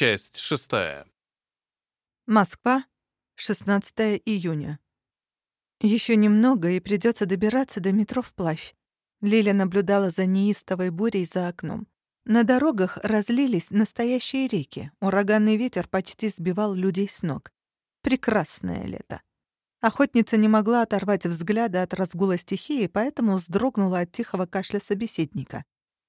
Часть шестая. Москва, 16 июня. Еще немного, и придется добираться до метро вплавь. Лиля наблюдала за неистовой бурей за окном. На дорогах разлились настоящие реки. Ураганный ветер почти сбивал людей с ног. Прекрасное лето. Охотница не могла оторвать взгляда от разгула стихии, поэтому вздрогнула от тихого кашля собеседника.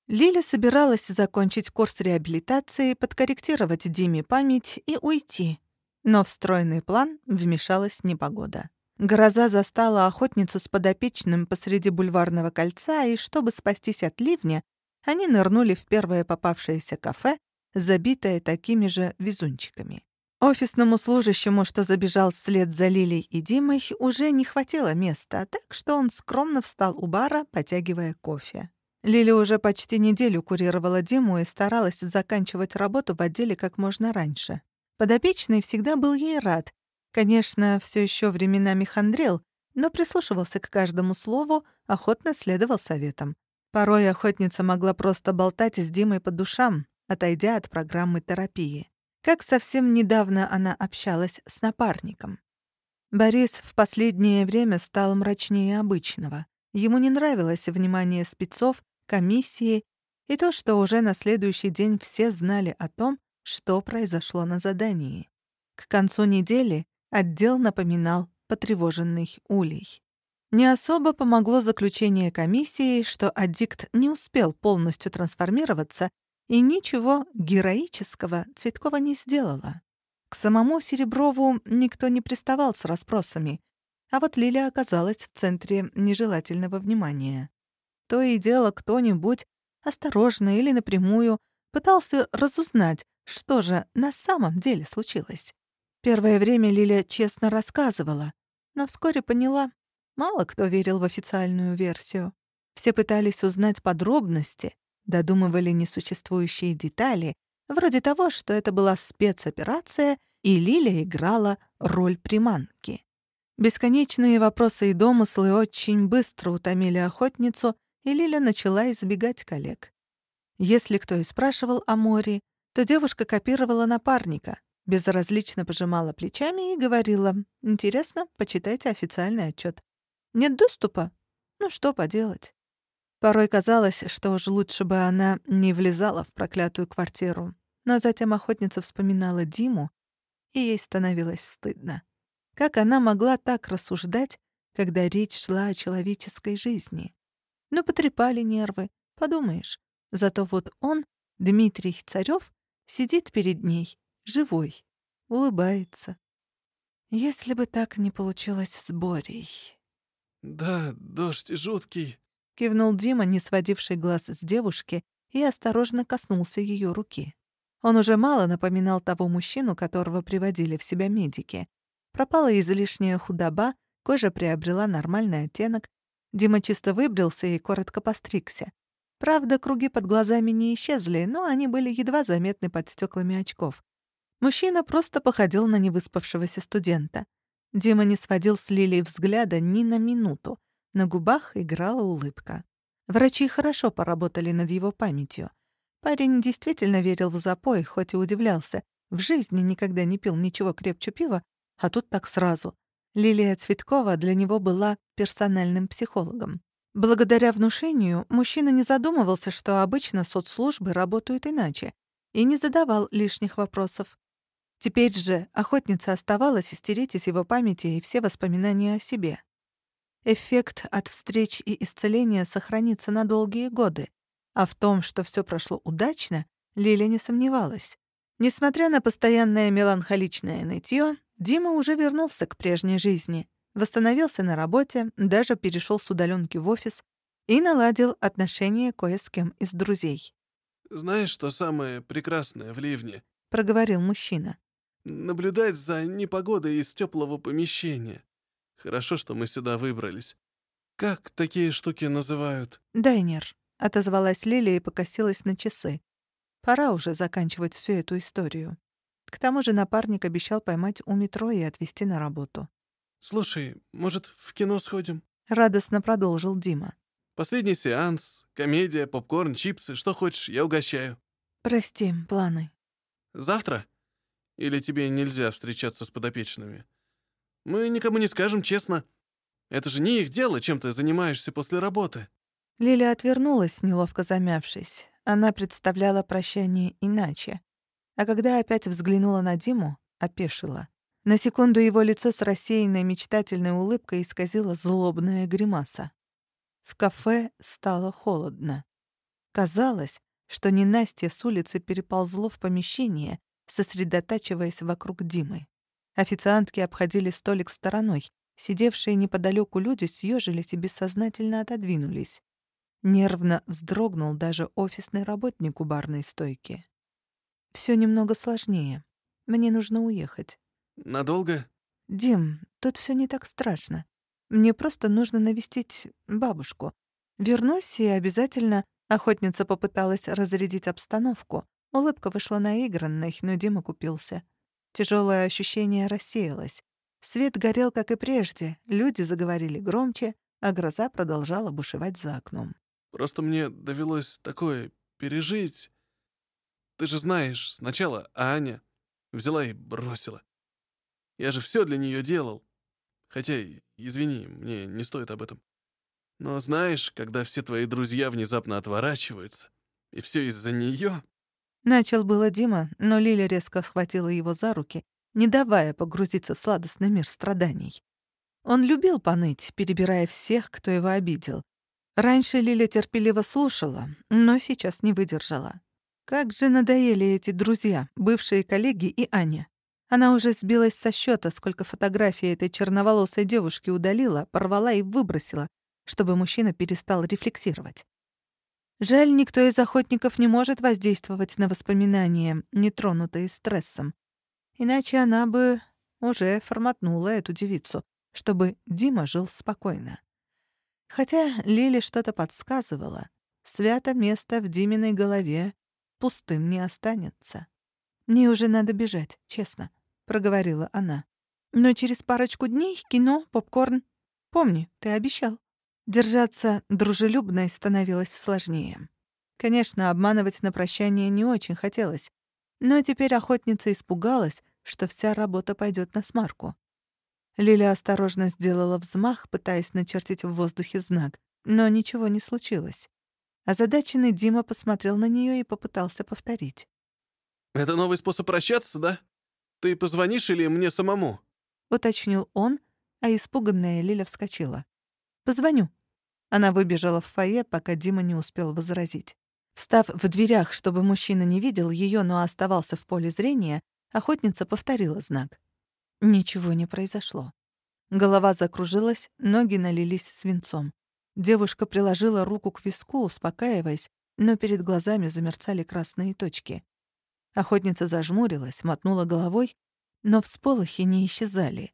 Лиля собиралась закончить курс реабилитации, подкорректировать Диме память и уйти. Но в стройный план вмешалась непогода. Гроза застала охотницу с подопечным посреди бульварного кольца, и чтобы спастись от ливня, они нырнули в первое попавшееся кафе, забитое такими же везунчиками. Офисному служащему, что забежал вслед за Лилей и Димой, уже не хватило места, так что он скромно встал у бара, потягивая кофе. Лили уже почти неделю курировала Диму и старалась заканчивать работу в отделе как можно раньше. Подопечный всегда был ей рад. Конечно, все еще временами хандрил, но прислушивался к каждому слову, охотно следовал советам. Порой охотница могла просто болтать с Димой по душам, отойдя от программы терапии. Как совсем недавно она общалась с напарником. Борис в последнее время стал мрачнее обычного. Ему не нравилось внимание спецов комиссии и то, что уже на следующий день все знали о том, что произошло на задании. К концу недели отдел напоминал потревоженный улей. Не особо помогло заключение комиссии, что аддикт не успел полностью трансформироваться и ничего героического Цветкова не сделала. К самому Сереброву никто не приставал с расспросами, а вот Лиля оказалась в центре нежелательного внимания. То и дело кто-нибудь, осторожно или напрямую, пытался разузнать, что же на самом деле случилось. Первое время Лиля честно рассказывала, но вскоре поняла, мало кто верил в официальную версию. Все пытались узнать подробности, додумывали несуществующие детали, вроде того, что это была спецоперация, и Лиля играла роль приманки. Бесконечные вопросы и домыслы очень быстро утомили охотницу, и Лиля начала избегать коллег. Если кто и спрашивал о море, то девушка копировала напарника, безразлично пожимала плечами и говорила «Интересно, почитайте официальный отчет. Нет доступа? Ну что поделать?» Порой казалось, что уж лучше бы она не влезала в проклятую квартиру. Но затем охотница вспоминала Диму, и ей становилось стыдно. Как она могла так рассуждать, когда речь шла о человеческой жизни? Ну, потрепали нервы, подумаешь. Зато вот он, Дмитрий Царёв, сидит перед ней, живой, улыбается. Если бы так не получилось с Борей. «Да, дождь жуткий», — кивнул Дима, не сводивший глаз с девушки, и осторожно коснулся ее руки. Он уже мало напоминал того мужчину, которого приводили в себя медики. Пропала излишняя худоба, кожа приобрела нормальный оттенок, Дима чисто выбрился и коротко постригся. Правда, круги под глазами не исчезли, но они были едва заметны под стеклами очков. Мужчина просто походил на невыспавшегося студента. Дима не сводил с Лилией взгляда ни на минуту. На губах играла улыбка. Врачи хорошо поработали над его памятью. Парень действительно верил в запой, хоть и удивлялся. В жизни никогда не пил ничего крепче пива, а тут так сразу. Лилия Цветкова для него была персональным психологом. Благодаря внушению мужчина не задумывался, что обычно соцслужбы работают иначе, и не задавал лишних вопросов. Теперь же охотница оставалась истереть из его памяти и все воспоминания о себе. Эффект от встреч и исцеления сохранится на долгие годы, а в том, что все прошло удачно, Лиля не сомневалась. Несмотря на постоянное меланхоличное нытье, Дима уже вернулся к прежней жизни, восстановился на работе, даже перешел с удаленки в офис и наладил отношения кое с кем из друзей. «Знаешь, что самое прекрасное в ливне?» — проговорил мужчина. «Наблюдать за непогодой из теплого помещения. Хорошо, что мы сюда выбрались. Как такие штуки называют?» «Дайнер», — отозвалась Лилия и покосилась на часы. «Пора уже заканчивать всю эту историю». К тому же напарник обещал поймать у метро и отвезти на работу. «Слушай, может, в кино сходим?» — радостно продолжил Дима. «Последний сеанс, комедия, попкорн, чипсы, что хочешь, я угощаю». «Прости, планы». Завтра? Или тебе нельзя встречаться с подопечными? Мы никому не скажем честно. Это же не их дело, чем ты занимаешься после работы». Лиля отвернулась, неловко замявшись. Она представляла прощание иначе. А когда опять взглянула на Диму, опешила. На секунду его лицо с рассеянной мечтательной улыбкой исказило злобная гримаса. В кафе стало холодно. Казалось, что ненастье с улицы переползло в помещение, сосредотачиваясь вокруг Димы. Официантки обходили столик стороной. Сидевшие неподалеку люди съежились и бессознательно отодвинулись. Нервно вздрогнул даже офисный работник у барной стойки. Все немного сложнее. Мне нужно уехать. Надолго? Дим, тут все не так страшно. Мне просто нужно навестить бабушку. Вернусь и обязательно... Охотница попыталась разрядить обстановку. Улыбка вышла наигранной, но Дима купился. Тяжелое ощущение рассеялось. Свет горел, как и прежде, люди заговорили громче, а гроза продолжала бушевать за окном. «Просто мне довелось такое пережить. Ты же знаешь, сначала Аня взяла и бросила. Я же все для нее делал. Хотя, извини, мне не стоит об этом. Но знаешь, когда все твои друзья внезапно отворачиваются, и все из-за нее, Начал было Дима, но Лиля резко схватила его за руки, не давая погрузиться в сладостный мир страданий. Он любил поныть, перебирая всех, кто его обидел. Раньше Лиля терпеливо слушала, но сейчас не выдержала. Как же надоели эти друзья, бывшие коллеги и Аня. Она уже сбилась со счета, сколько фотографий этой черноволосой девушки удалила, порвала и выбросила, чтобы мужчина перестал рефлексировать. Жаль, никто из охотников не может воздействовать на воспоминания, не тронутые стрессом. Иначе она бы уже форматнула эту девицу, чтобы Дима жил спокойно. Хотя Лили что-то подсказывала, свято место в Диминой голове пустым не останется. «Мне уже надо бежать, честно», — проговорила она. «Но через парочку дней кино, попкорн. Помни, ты обещал». Держаться дружелюбной становилось сложнее. Конечно, обманывать на прощание не очень хотелось, но теперь охотница испугалась, что вся работа пойдет на смарку. Лиля осторожно сделала взмах, пытаясь начертить в воздухе знак, но ничего не случилось. Озадаченный Дима посмотрел на нее и попытался повторить. «Это новый способ прощаться, да? Ты позвонишь или мне самому?» — уточнил он, а испуганная Лиля вскочила. «Позвоню», она выбежала в фойе, пока Дима не успел возразить. Встав в дверях, чтобы мужчина не видел ее, но оставался в поле зрения, охотница повторила знак. Ничего не произошло. Голова закружилась, ноги налились свинцом. Девушка приложила руку к виску, успокаиваясь, но перед глазами замерцали красные точки. Охотница зажмурилась, мотнула головой, но всполохи не исчезали.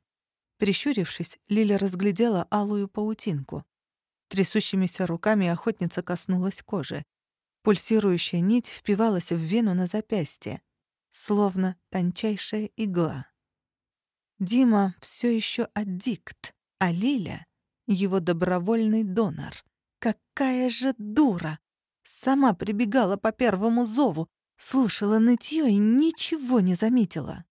Прищурившись, Лиля разглядела алую паутинку. Трясущимися руками охотница коснулась кожи. Пульсирующая нить впивалась в вену на запястье, словно тончайшая игла. Дима все еще аддикт, а Лиля — его добровольный донор. Какая же дура! Сама прибегала по первому зову, слушала нытье и ничего не заметила.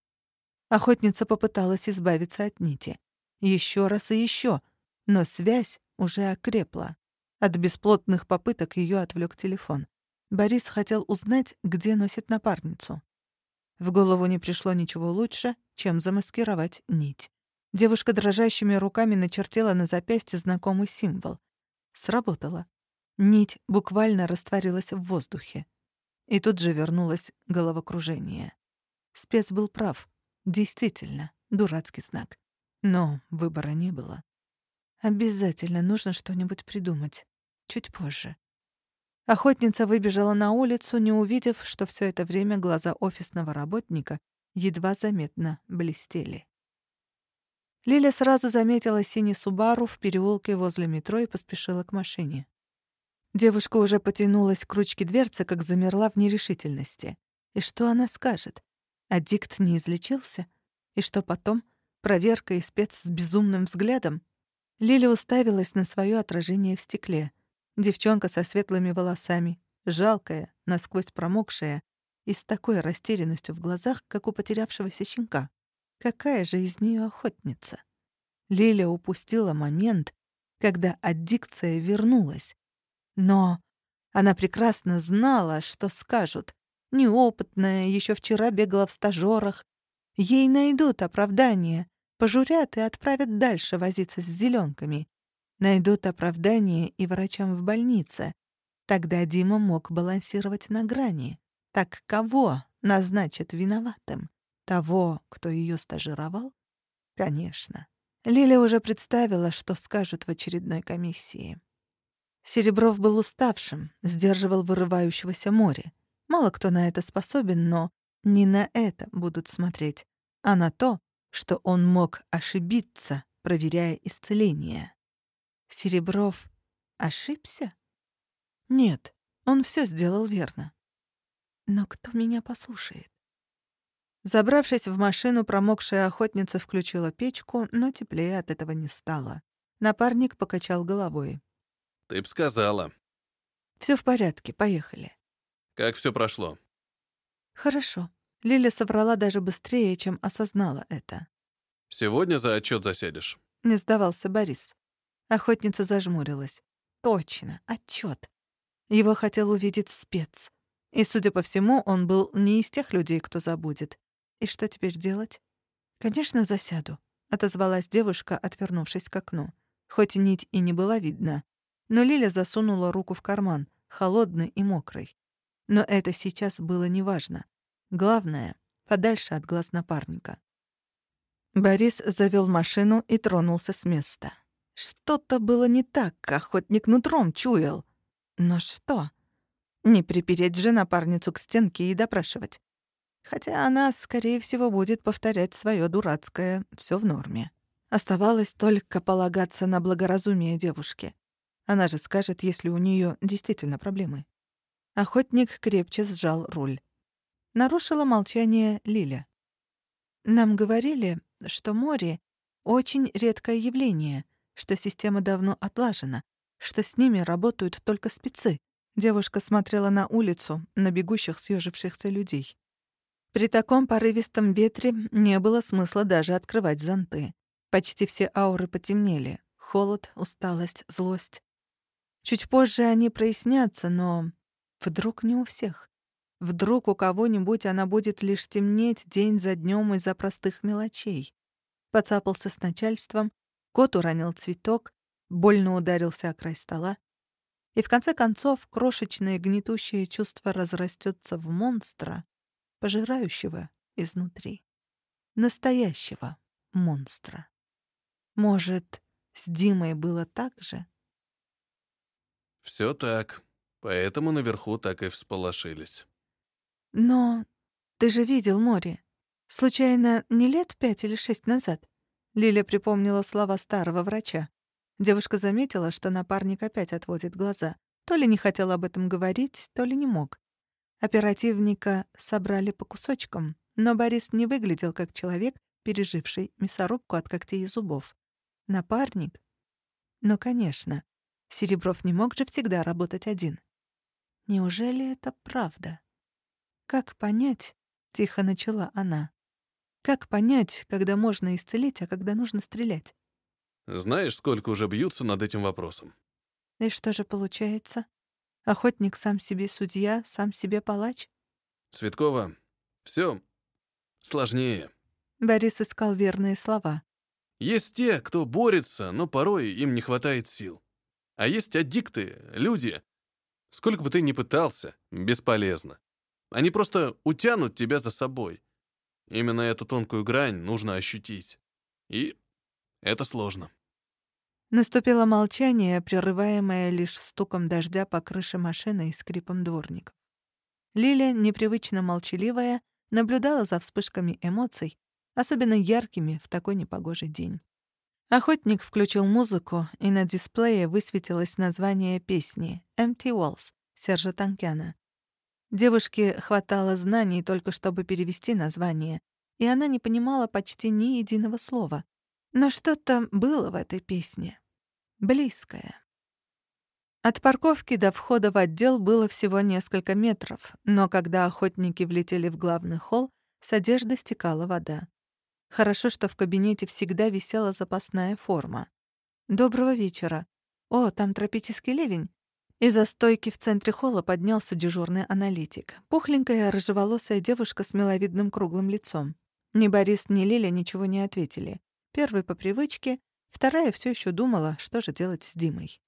Охотница попыталась избавиться от нити. Еще раз и еще, но связь уже окрепла. От бесплотных попыток ее отвлек телефон. Борис хотел узнать, где носит напарницу. В голову не пришло ничего лучше, чем замаскировать нить. Девушка дрожащими руками начертила на запястье знакомый символ. Сработало. Нить буквально растворилась в воздухе. И тут же вернулось головокружение. Спец был прав. Действительно, дурацкий знак. Но выбора не было. Обязательно нужно что-нибудь придумать. Чуть позже. Охотница выбежала на улицу, не увидев, что все это время глаза офисного работника едва заметно блестели. Лиля сразу заметила синий Субару в переулке возле метро и поспешила к машине. Девушка уже потянулась к ручке дверцы, как замерла в нерешительности. И что она скажет? Аддикт не излечился? И что потом? Проверка и спец с безумным взглядом? Лиля уставилась на свое отражение в стекле. Девчонка со светлыми волосами, жалкая, насквозь промокшая, и с такой растерянностью в глазах, как у потерявшегося щенка. Какая же из нее охотница? Лиля упустила момент, когда аддикция вернулась. Но она прекрасно знала, что скажут. Неопытная, еще вчера бегала в стажерах. Ей найдут оправдание, пожурят и отправят дальше возиться с зеленками. Найдут оправдание и врачам в больнице. Тогда Дима мог балансировать на грани. Так кого назначат виноватым? Того, кто ее стажировал? Конечно. Лиля уже представила, что скажут в очередной комиссии. Серебров был уставшим, сдерживал вырывающегося море. Мало кто на это способен, но не на это будут смотреть, а на то, что он мог ошибиться, проверяя исцеление. Серебров ошибся? Нет, он все сделал верно. Но кто меня послушает? Забравшись в машину, промокшая охотница включила печку, но теплее от этого не стало. Напарник покачал головой. «Ты б сказала». Все в порядке, поехали». «Как все прошло?» «Хорошо». Лиля соврала даже быстрее, чем осознала это. «Сегодня за отчет засядешь?» Не сдавался Борис. Охотница зажмурилась. «Точно, отчет. Его хотел увидеть спец. И, судя по всему, он был не из тех людей, кто забудет. И что теперь делать? «Конечно, засяду», — отозвалась девушка, отвернувшись к окну. Хоть нить и не была видна. Но Лиля засунула руку в карман, холодный и мокрый. Но это сейчас было неважно. Главное — подальше от глаз напарника. Борис завёл машину и тронулся с места. Что-то было не так, охотник нутром чуял. Но что? Не припереть же напарницу к стенке и допрашивать. Хотя она, скорее всего, будет повторять свое дурацкое «все в норме». Оставалось только полагаться на благоразумие девушки. Она же скажет, если у нее действительно проблемы. Охотник крепче сжал руль. Нарушила молчание Лиля. «Нам говорили, что море — очень редкое явление, что система давно отлажена, что с ними работают только спецы. Девушка смотрела на улицу, на бегущих, съежившихся людей. При таком порывистом ветре не было смысла даже открывать зонты. Почти все ауры потемнели. Холод, усталость, злость. Чуть позже они прояснятся, но вдруг не у всех. Вдруг у кого-нибудь она будет лишь темнеть день за днем из-за простых мелочей. Поцапался с начальством, кот уронил цветок, больно ударился о край стола. И в конце концов крошечное гнетущее чувство разрастется в монстра, пожирающего изнутри. Настоящего монстра. Может, с Димой было так же? Все так. Поэтому наверху так и всполошились. Но ты же видел море. Случайно, не лет пять или шесть назад? Лиля припомнила слова старого врача. Девушка заметила, что напарник опять отводит глаза. То ли не хотел об этом говорить, то ли не мог. Оперативника собрали по кусочкам, но Борис не выглядел как человек, переживший мясорубку от когтей и зубов. Напарник? Ну, конечно. Серебров не мог же всегда работать один. Неужели это правда? Как понять, — тихо начала она, — как понять, когда можно исцелить, а когда нужно стрелять? Знаешь, сколько уже бьются над этим вопросом? И что же получается? Охотник сам себе судья, сам себе палач? Цветкова, все сложнее. Борис искал верные слова. Есть те, кто борется, но порой им не хватает сил. А есть аддикты, люди. Сколько бы ты ни пытался, бесполезно. Они просто утянут тебя за собой. Именно эту тонкую грань нужно ощутить. И это сложно. Наступило молчание, прерываемое лишь стуком дождя по крыше машины и скрипом дворников. Лиля, непривычно молчаливая, наблюдала за вспышками эмоций, особенно яркими в такой непогожий день. Охотник включил музыку, и на дисплее высветилось название песни «Empty Walls» Сержа Танкяна. Девушке хватало знаний только чтобы перевести название, и она не понимала почти ни единого слова. Но что-то было в этой песне. Близкое. От парковки до входа в отдел было всего несколько метров, но когда охотники влетели в главный холл, с одежды стекала вода. Хорошо, что в кабинете всегда висела запасная форма. «Доброго вечера. О, там тропический ливень». Из-за стойки в центре холла поднялся дежурный аналитик. Пухленькая рыжеволосая девушка с миловидным круглым лицом. Ни Борис, ни Лиля ничего не ответили. Первый по привычке, вторая все еще думала, что же делать с Димой.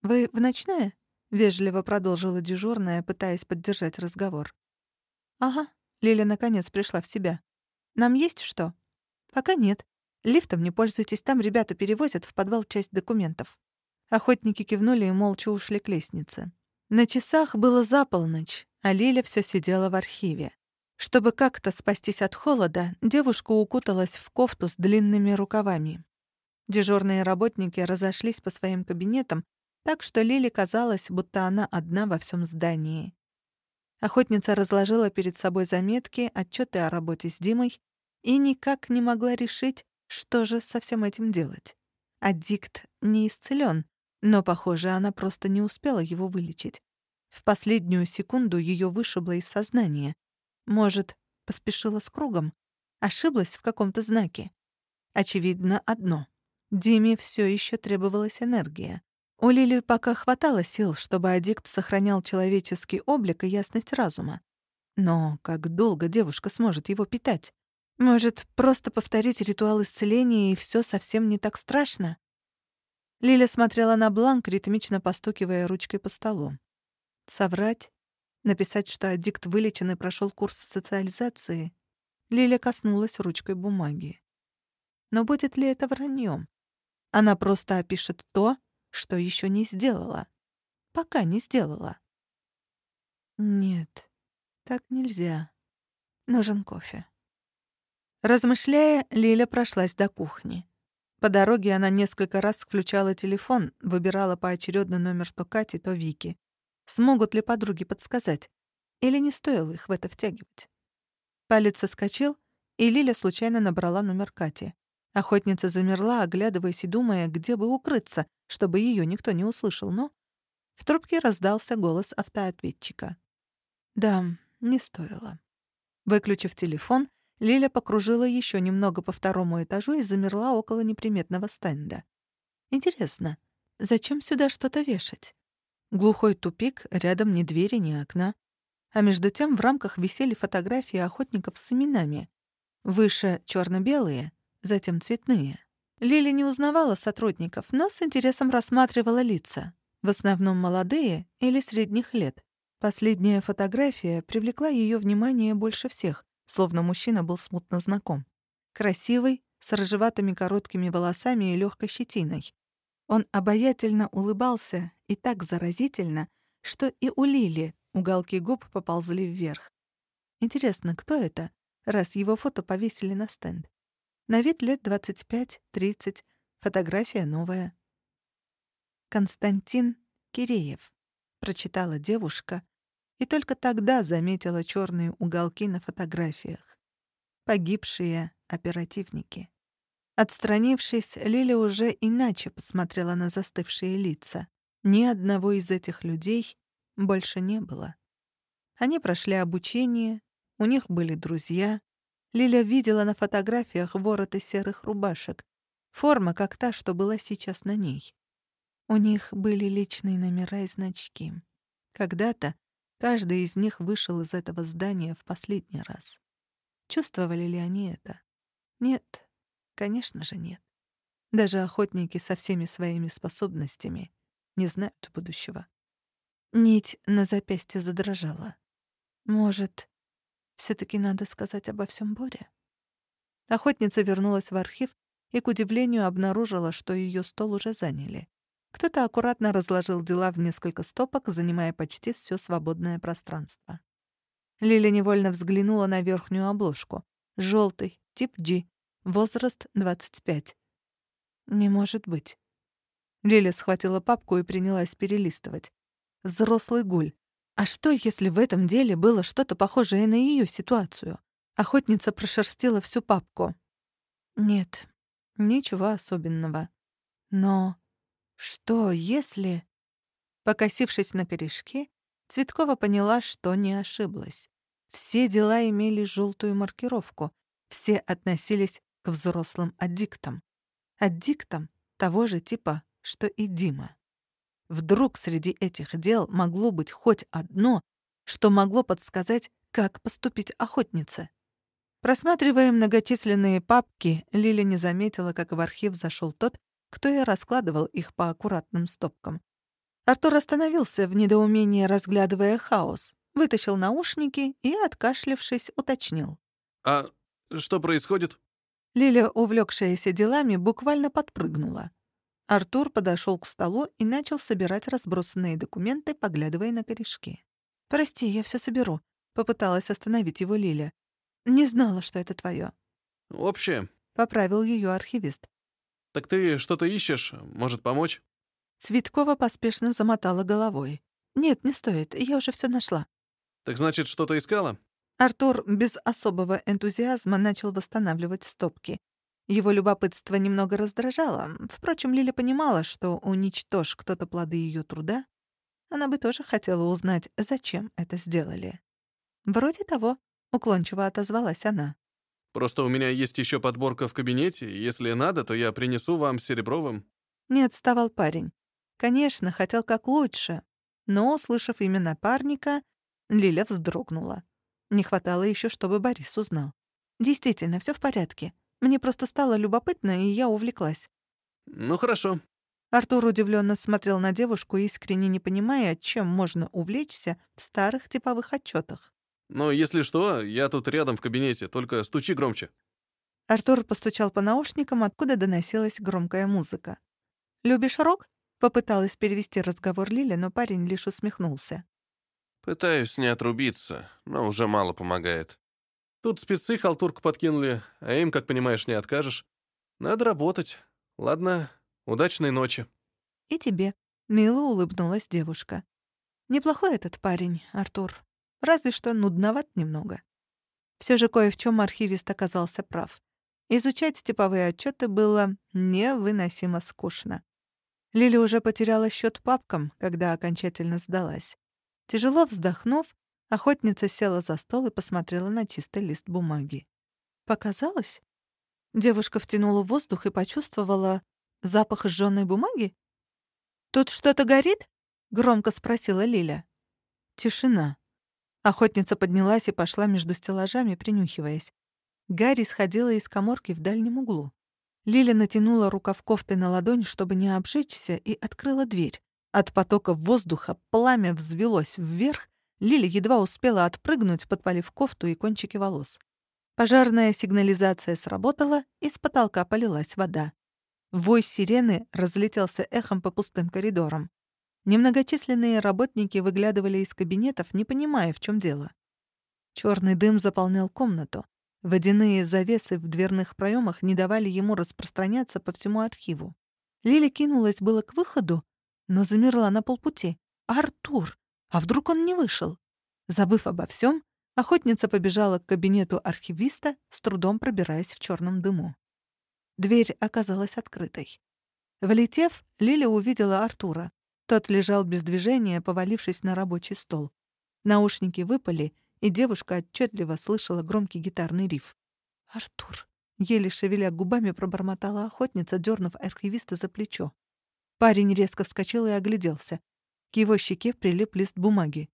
«Вы в ночное?» — вежливо продолжила дежурная, пытаясь поддержать разговор. «Ага», — Лиля наконец пришла в себя. «Нам есть что?» «Пока нет. Лифтом не пользуйтесь, там ребята перевозят в подвал часть документов». Охотники кивнули и молча ушли к лестнице. На часах было за полночь, а Лиля все сидела в архиве. Чтобы как-то спастись от холода, девушка укуталась в кофту с длинными рукавами. Дежурные работники разошлись по своим кабинетам, так что Лиле казалось, будто она одна во всем здании. Охотница разложила перед собой заметки, отчеты о работе с Димой и никак не могла решить, что же со всем этим делать. Аддикт не исцелен, но, похоже, она просто не успела его вылечить. В последнюю секунду ее вышибло из сознания. Может, поспешила с кругом? Ошиблась в каком-то знаке? Очевидно, одно. Диме все еще требовалась энергия. У Лили пока хватало сил, чтобы аддикт сохранял человеческий облик и ясность разума. Но как долго девушка сможет его питать? Может, просто повторить ритуал исцеления, и все совсем не так страшно? Лиля смотрела на бланк, ритмично постукивая ручкой по столу. Соврать? Написать, что аддикт вылечен и прошел курс социализации? Лиля коснулась ручкой бумаги. Но будет ли это враньем? Она просто опишет то, что еще не сделала. Пока не сделала. Нет, так нельзя. Нужен кофе. Размышляя, Лиля прошлась до кухни. По дороге она несколько раз включала телефон, выбирала поочередно номер то Кати, то Вики. Смогут ли подруги подсказать? Или не стоило их в это втягивать? Палец соскочил, и Лиля случайно набрала номер Кати. Охотница замерла, оглядываясь и думая, где бы укрыться, чтобы ее никто не услышал, но... В трубке раздался голос автоответчика. Да, не стоило. Выключив телефон, Лиля покружила еще немного по второму этажу и замерла около неприметного стенда. Интересно, зачем сюда что-то вешать? Глухой тупик, рядом ни двери, ни окна. А между тем в рамках висели фотографии охотников с именами. Выше черно белые затем цветные. Лили не узнавала сотрудников, но с интересом рассматривала лица. В основном молодые или средних лет. Последняя фотография привлекла ее внимание больше всех, словно мужчина был смутно знаком. Красивый, с рыжеватыми короткими волосами и легкой щетиной. Он обаятельно улыбался и так заразительно, что и у Лили уголки губ поползли вверх. Интересно, кто это, раз его фото повесили на стенд? На вид лет 25-30, фотография новая. «Константин Киреев», — прочитала девушка, и только тогда заметила черные уголки на фотографиях. Погибшие оперативники. Отстранившись, Лиля уже иначе посмотрела на застывшие лица. Ни одного из этих людей больше не было. Они прошли обучение, у них были друзья, Лиля видела на фотографиях вороты серых рубашек. Форма, как та, что была сейчас на ней. У них были личные номера и значки. Когда-то каждый из них вышел из этого здания в последний раз. Чувствовали ли они это? Нет, конечно же нет. Даже охотники со всеми своими способностями не знают будущего. Нить на запястье задрожала. Может, все таки надо сказать обо всем Боре. Охотница вернулась в архив и, к удивлению, обнаружила, что ее стол уже заняли. Кто-то аккуратно разложил дела в несколько стопок, занимая почти все свободное пространство. Лиля невольно взглянула на верхнюю обложку. Желтый, тип G, возраст 25. Не может быть. Лиля схватила папку и принялась перелистывать. Взрослый гуль. А что, если в этом деле было что-то похожее на ее ситуацию? Охотница прошерстила всю папку. Нет, ничего особенного. Но что, если... Покосившись на корешки, Цветкова поняла, что не ошиблась. Все дела имели желтую маркировку, все относились к взрослым аддиктам. Аддиктам того же типа, что и Дима. Вдруг среди этих дел могло быть хоть одно, что могло подсказать, как поступить охотнице. Просматривая многочисленные папки, Лиля не заметила, как в архив зашел тот, кто и раскладывал их по аккуратным стопкам. Артур остановился в недоумении, разглядывая хаос, вытащил наушники и, откашлившись, уточнил. «А что происходит?» Лиля, увлекшаяся делами, буквально подпрыгнула. Артур подошел к столу и начал собирать разбросанные документы, поглядывая на корешки. «Прости, я все соберу», — попыталась остановить его Лиля. «Не знала, что это твое. «Общее». поправил ее архивист. Так ты что-то ищешь? Может, помочь?» Цветкова поспешно замотала головой. «Нет, не стоит, я уже все нашла». «Так значит, что-то искала?» Артур без особого энтузиазма начал восстанавливать стопки. Его любопытство немного раздражало. Впрочем, Лиля понимала, что уничтожь кто-то плоды ее труда, она бы тоже хотела узнать, зачем это сделали. «Вроде того», — уклончиво отозвалась она. «Просто у меня есть еще подборка в кабинете, и если надо, то я принесу вам Серебровым». Не отставал парень. Конечно, хотел как лучше, но, услышав имя напарника, Лиля вздрогнула. Не хватало еще, чтобы Борис узнал. Действительно, все в порядке. Мне просто стало любопытно, и я увлеклась. «Ну хорошо». Артур удивленно смотрел на девушку, искренне не понимая, чем можно увлечься в старых типовых отчетах. «Но если что, я тут рядом в кабинете, только стучи громче». Артур постучал по наушникам, откуда доносилась громкая музыка. «Любишь рок?» — попыталась перевести разговор Лиля, но парень лишь усмехнулся. Пытаюсь не отрубиться, но уже мало помогает. Тут спецы халтурку подкинули, а им, как понимаешь, не откажешь. Надо работать. Ладно, удачной ночи». «И тебе», — мило улыбнулась девушка. «Неплохой этот парень, Артур. Разве что нудноват немного». Все же кое в чем архивист оказался прав. Изучать типовые отчеты было невыносимо скучно. Лили уже потеряла счет папкам, когда окончательно сдалась. Тяжело вздохнув, охотница села за стол и посмотрела на чистый лист бумаги. Показалось? Девушка втянула воздух и почувствовала запах сжённой бумаги. «Тут что-то горит?» — громко спросила Лиля. Тишина. Охотница поднялась и пошла между стеллажами, принюхиваясь. Гарри сходила из коморки в дальнем углу. Лиля натянула рукав кофты на ладонь, чтобы не обжечься, и открыла дверь. От потока воздуха пламя взвелось вверх, Лили едва успела отпрыгнуть, подпалив кофту и кончики волос. Пожарная сигнализация сработала, и с потолка полилась вода. Вой сирены разлетелся эхом по пустым коридорам. Немногочисленные работники выглядывали из кабинетов, не понимая, в чем дело. Черный дым заполнял комнату. Водяные завесы в дверных проемах не давали ему распространяться по всему архиву. Лили кинулась было к выходу, но замерла на полпути. «Артур! А вдруг он не вышел?» Забыв обо всем, охотница побежала к кабинету архивиста, с трудом пробираясь в черном дыму. Дверь оказалась открытой. Влетев, Лиля увидела Артура. Тот лежал без движения, повалившись на рабочий стол. Наушники выпали, и девушка отчетливо слышала громкий гитарный риф. «Артур!» — еле шевеля губами пробормотала охотница, дернув архивиста за плечо. Парень резко вскочил и огляделся. К его щеке прилип лист бумаги.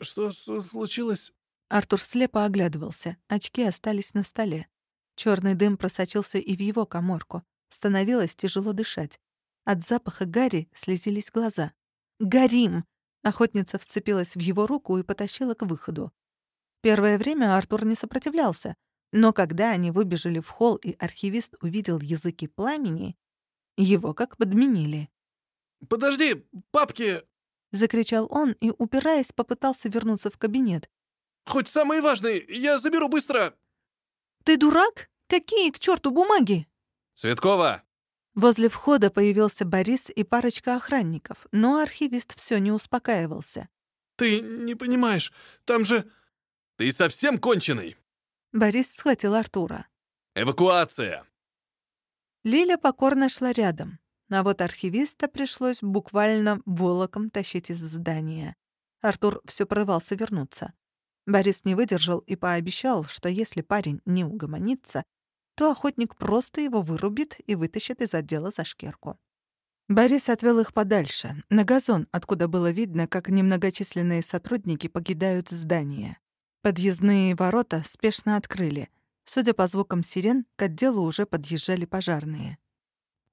«Что случилось?» Артур слепо оглядывался. Очки остались на столе. Черный дым просочился и в его коморку. Становилось тяжело дышать. От запаха гари слезились глаза. «Горим!» Охотница вцепилась в его руку и потащила к выходу. Первое время Артур не сопротивлялся, но когда они выбежали в холл и архивист увидел языки пламени, его как подменили. «Подожди, папки!» — закричал он и, упираясь, попытался вернуться в кабинет. «Хоть самые важные, я заберу быстро!» «Ты дурак? Какие к черту бумаги?» «Светкова!» Возле входа появился Борис и парочка охранников, но архивист все не успокаивался. «Ты не понимаешь, там же...» «Ты совсем конченый!» Борис схватил Артура. «Эвакуация!» Лиля покорно шла рядом. А вот архивиста пришлось буквально волоком тащить из здания. Артур все порывался вернуться. Борис не выдержал и пообещал, что если парень не угомонится, то охотник просто его вырубит и вытащит из отдела за шкирку. Борис отвел их подальше, на газон, откуда было видно, как немногочисленные сотрудники покидают здание. Подъездные ворота спешно открыли. Судя по звукам сирен, к отделу уже подъезжали пожарные.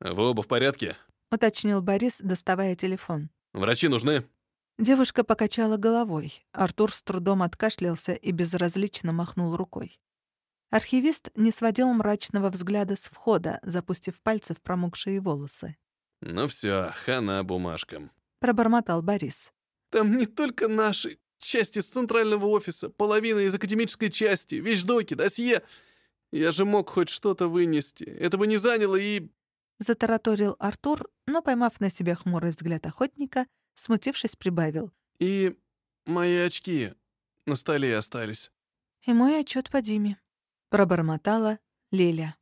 «Вы оба в порядке?» — уточнил Борис, доставая телефон. «Врачи нужны?» Девушка покачала головой. Артур с трудом откашлялся и безразлично махнул рукой. Архивист не сводил мрачного взгляда с входа, запустив пальцы в промокшие волосы. «Ну все, хана бумажкам», — пробормотал Борис. «Там не только наши части с центрального офиса, половина из академической части, вещдоки, досье. Я же мог хоть что-то вынести. Это бы не заняло и...» Затараторил Артур, но, поймав на себя хмурый взгляд охотника, — смутившись, прибавил. «И мои очки на столе остались». «И мой отчет по Диме», — пробормотала Леля.